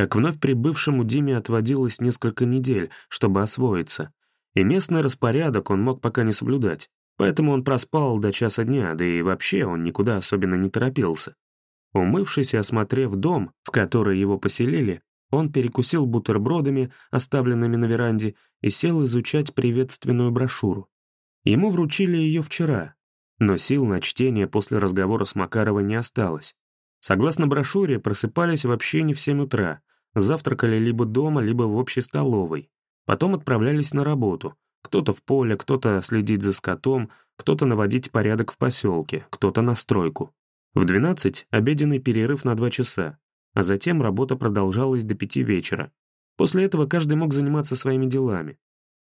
Как вновь прибывшему Диме отводилось несколько недель, чтобы освоиться, и местный распорядок он мог пока не соблюдать, поэтому он проспал до часа дня, да и вообще он никуда особенно не торопился. Умывшись и осмотрев дом, в который его поселили, он перекусил бутербродами, оставленными на веранде, и сел изучать приветственную брошюру. Ему вручили ее вчера, но сил на чтение после разговора с Макаровой не осталось. Согласно брошюре, просыпались вообще не в 7 утра, завтракали либо дома, либо в общей столовой. Потом отправлялись на работу. Кто-то в поле, кто-то следить за скотом, кто-то наводить порядок в поселке, кто-то на стройку. В 12 — обеденный перерыв на 2 часа, а затем работа продолжалась до 5 вечера. После этого каждый мог заниматься своими делами.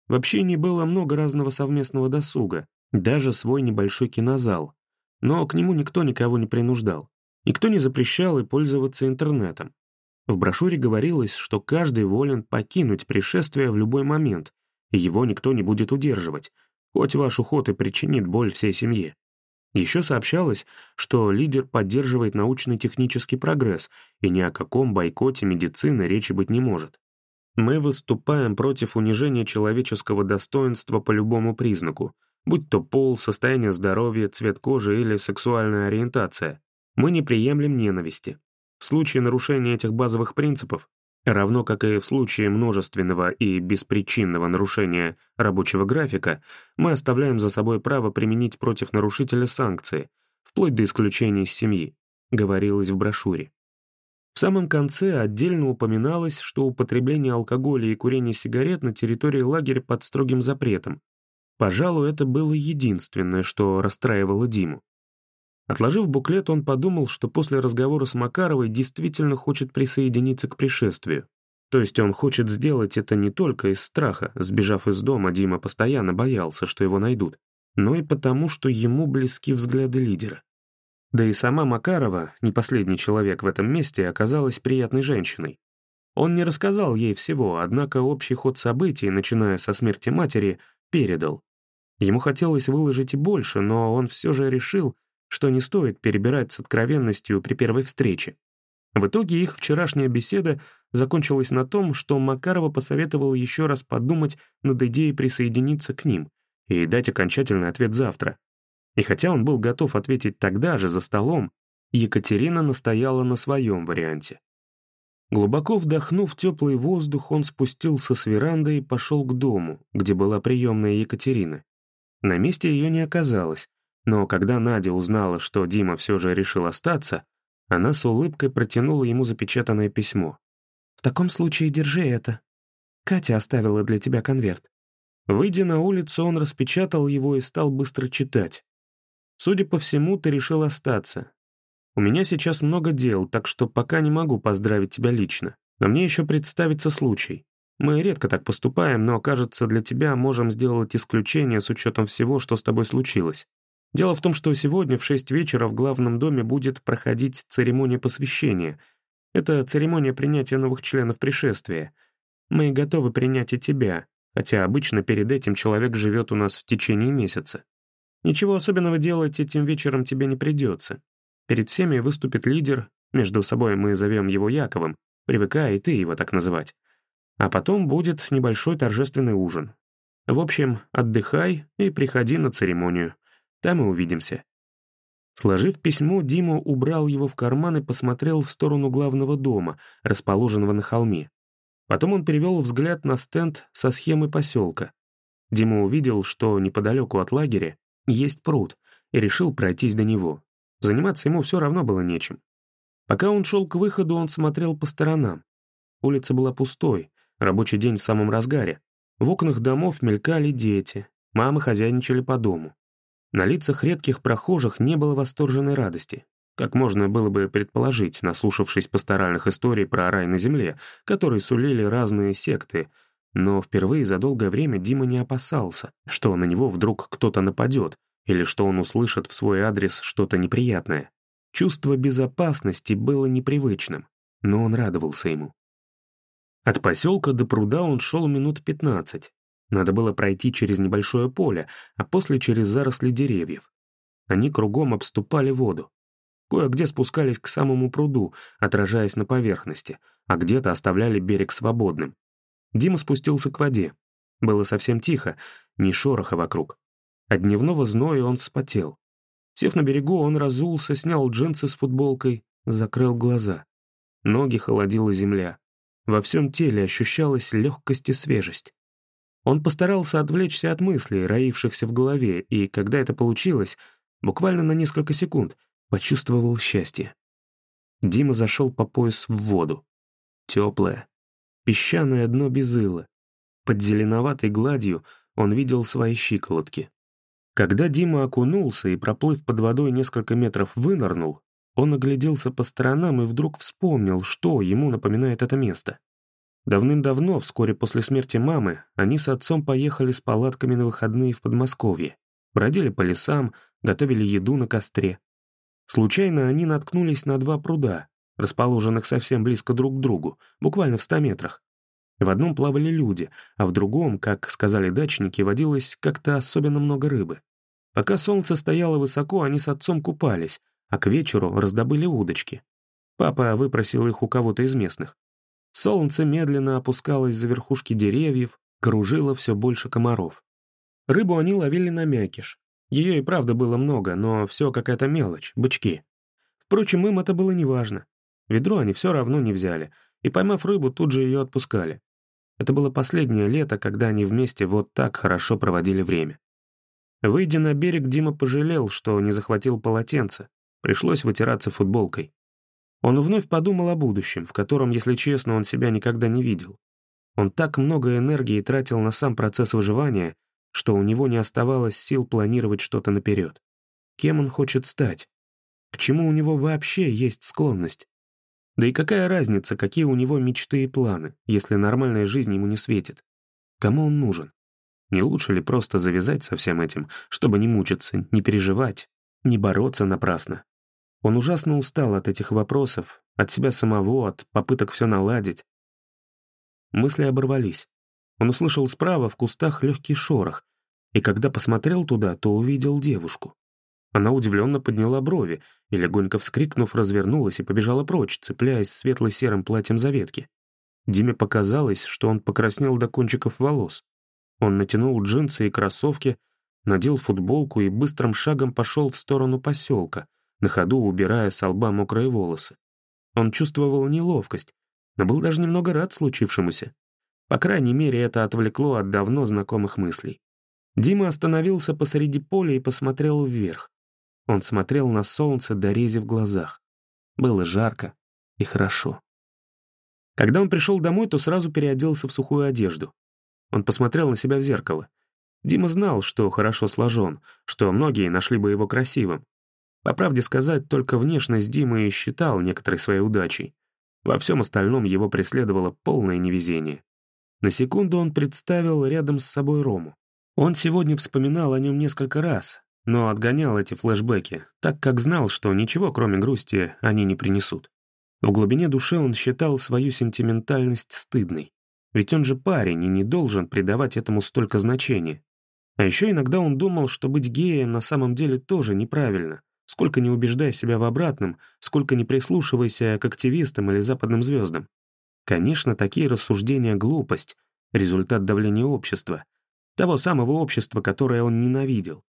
В общении было много разного совместного досуга, даже свой небольшой кинозал. Но к нему никто никого не принуждал. Никто не запрещал и пользоваться интернетом. В брошюре говорилось, что каждый волен покинуть пришествие в любой момент, и его никто не будет удерживать, хоть ваш уход и причинит боль всей семье. Еще сообщалось, что лидер поддерживает научно-технический прогресс, и ни о каком бойкоте медицины речи быть не может. Мы выступаем против унижения человеческого достоинства по любому признаку, будь то пол, состояние здоровья, цвет кожи или сексуальная ориентация. Мы не приемлем ненависти. В случае нарушения этих базовых принципов, равно как и в случае множественного и беспричинного нарушения рабочего графика, мы оставляем за собой право применить против нарушителя санкции, вплоть до исключения из семьи, говорилось в брошюре. В самом конце отдельно упоминалось, что употребление алкоголя и курение сигарет на территории лагеря под строгим запретом. Пожалуй, это было единственное, что расстраивало Диму. Отложив буклет, он подумал, что после разговора с Макаровой действительно хочет присоединиться к пришествию. То есть он хочет сделать это не только из страха, сбежав из дома, Дима постоянно боялся, что его найдут, но и потому, что ему близки взгляды лидера. Да и сама Макарова, не последний человек в этом месте, оказалась приятной женщиной. Он не рассказал ей всего, однако общий ход событий, начиная со смерти матери, передал. Ему хотелось выложить и больше, но он все же решил, что не стоит перебирать с откровенностью при первой встрече. В итоге их вчерашняя беседа закончилась на том, что Макарова посоветовала еще раз подумать над идеей присоединиться к ним и дать окончательный ответ завтра. И хотя он был готов ответить тогда же за столом, Екатерина настояла на своем варианте. Глубоко вдохнув теплый воздух, он спустился с веранды и пошел к дому, где была приемная Екатерина. На месте ее не оказалось, но когда Надя узнала, что Дима все же решил остаться, она с улыбкой протянула ему запечатанное письмо. «В таком случае держи это. Катя оставила для тебя конверт». Выйдя на улицу, он распечатал его и стал быстро читать. «Судя по всему, ты решил остаться. У меня сейчас много дел, так что пока не могу поздравить тебя лично. Но мне еще представится случай. Мы редко так поступаем, но, кажется, для тебя можем сделать исключение с учетом всего, что с тобой случилось. Дело в том, что сегодня в шесть вечера в главном доме будет проходить церемония посвящения. Это церемония принятия новых членов пришествия. Мы готовы принять и тебя, хотя обычно перед этим человек живет у нас в течение месяца. Ничего особенного делать этим вечером тебе не придется. Перед всеми выступит лидер, между собой мы зовем его Яковом, привыкай и ты его так называть. А потом будет небольшой торжественный ужин. В общем, отдыхай и приходи на церемонию. Там и увидимся». Сложив письмо, Дима убрал его в карман и посмотрел в сторону главного дома, расположенного на холме. Потом он перевел взгляд на стенд со схемой поселка. Дима увидел, что неподалеку от лагеря есть пруд, и решил пройтись до него. Заниматься ему все равно было нечем. Пока он шел к выходу, он смотрел по сторонам. Улица была пустой, рабочий день в самом разгаре. В окнах домов мелькали дети, мамы хозяйничали по дому. На лицах редких прохожих не было восторженной радости, как можно было бы предположить, наслушавшись пасторальных историй про рай на земле, которые сулили разные секты, но впервые за долгое время Дима не опасался, что на него вдруг кто-то нападет, или что он услышит в свой адрес что-то неприятное. Чувство безопасности было непривычным, но он радовался ему. От поселка до пруда он шел минут пятнадцать, надо было пройти через небольшое поле, а после через заросли деревьев. Они кругом обступали воду. Кое-где спускались к самому пруду, отражаясь на поверхности, а где-то оставляли берег свободным. Дима спустился к воде. Было совсем тихо, ни шороха вокруг. От дневного зноя он вспотел. Сев на берегу, он разулся, снял джинсы с футболкой, закрыл глаза. Ноги холодила земля. Во всем теле ощущалась легкость и свежесть. Он постарался отвлечься от мыслей, роившихся в голове, и, когда это получилось, буквально на несколько секунд, почувствовал счастье. Дима зашел по пояс в воду. Теплое. Песчаное дно без ила. Под зеленоватой гладью он видел свои щиколотки. Когда Дима окунулся и, проплыв под водой несколько метров, вынырнул, он огляделся по сторонам и вдруг вспомнил, что ему напоминает это место. Давным-давно, вскоре после смерти мамы, они с отцом поехали с палатками на выходные в Подмосковье. Бродили по лесам, готовили еду на костре. Случайно они наткнулись на два пруда, расположенных совсем близко друг к другу, буквально в ста метрах. В одном плавали люди, а в другом, как сказали дачники, водилось как-то особенно много рыбы. Пока солнце стояло высоко, они с отцом купались, а к вечеру раздобыли удочки. Папа выпросил их у кого-то из местных. Солнце медленно опускалось за верхушки деревьев, кружило все больше комаров. Рыбу они ловили на мякиш. Ее и правда было много, но все какая-то мелочь, бычки. Впрочем, им это было неважно. Ведро они все равно не взяли, и, поймав рыбу, тут же ее отпускали. Это было последнее лето, когда они вместе вот так хорошо проводили время. Выйдя на берег, Дима пожалел, что не захватил полотенце. Пришлось вытираться футболкой. Он вновь подумал о будущем, в котором, если честно, он себя никогда не видел. Он так много энергии тратил на сам процесс выживания, что у него не оставалось сил планировать что-то наперед. Кем он хочет стать? К чему у него вообще есть склонность? Да и какая разница, какие у него мечты и планы, если нормальная жизнь ему не светит? Кому он нужен? Не лучше ли просто завязать со всем этим, чтобы не мучиться, не переживать, не бороться напрасно? Он ужасно устал от этих вопросов, от себя самого, от попыток все наладить. Мысли оборвались. Он услышал справа в кустах легкий шорох, и когда посмотрел туда, то увидел девушку. Она удивленно подняла брови и, легонько вскрикнув, развернулась и побежала прочь, цепляясь светло-серым платьем за ветки. Диме показалось, что он покраснел до кончиков волос. Он натянул джинсы и кроссовки, надел футболку и быстрым шагом пошел в сторону поселка, на ходу убирая с лба мокрые волосы. Он чувствовал неловкость, но был даже немного рад случившемуся. По крайней мере, это отвлекло от давно знакомых мыслей. Дима остановился посреди поля и посмотрел вверх. Он смотрел на солнце до рези в глазах. Было жарко и хорошо. Когда он пришел домой, то сразу переоделся в сухую одежду. Он посмотрел на себя в зеркало. Дима знал, что хорошо сложен, что многие нашли бы его красивым. По правде сказать, только внешность Димы и считал некоторой своей удачей. Во всем остальном его преследовало полное невезение. На секунду он представил рядом с собой Рому. Он сегодня вспоминал о нем несколько раз, но отгонял эти флешбеки, так как знал, что ничего, кроме грусти, они не принесут. В глубине души он считал свою сентиментальность стыдной. Ведь он же парень и не должен придавать этому столько значения. А еще иногда он думал, что быть геем на самом деле тоже неправильно. Сколько не убеждай себя в обратном, сколько не прислушивайся к активистам или западным звездам. Конечно, такие рассуждения — глупость, результат давления общества. Того самого общества, которое он ненавидел.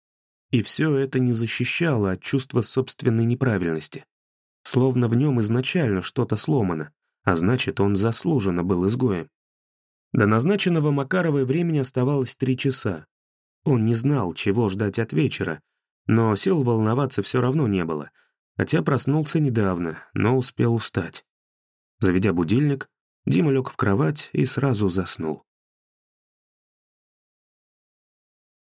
И все это не защищало от чувства собственной неправильности. Словно в нем изначально что-то сломано, а значит, он заслуженно был изгоем. До назначенного Макаровой времени оставалось три часа. Он не знал, чего ждать от вечера, но сил волноваться все равно не было, хотя проснулся недавно, но успел устать. Заведя будильник, Дима лег в кровать и сразу заснул.